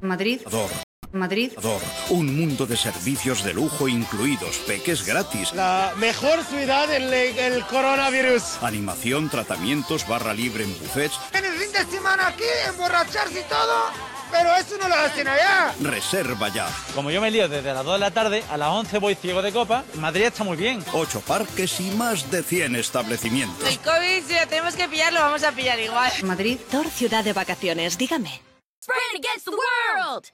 Madrid. Ador. Madrid. Ador. Un mundo de servicios de lujo incluidos, peques gratis. La mejor ciudad en el coronavirus. Animación, tratamientos, barra libre en buffets. En el fin de semana aquí, emborracharse y todo. Pero eso no lo hacen allá. Reserva ya. Como yo me lío desde las 2 de la tarde, a las 11 voy ciego de copa. Madrid está muy bien. Ocho parques y más de 100 establecimientos. El COVID, si lo tenemos que pillar, lo vamos a pillar igual. Madrid. Tor ciudad de vacaciones, dígame. the world!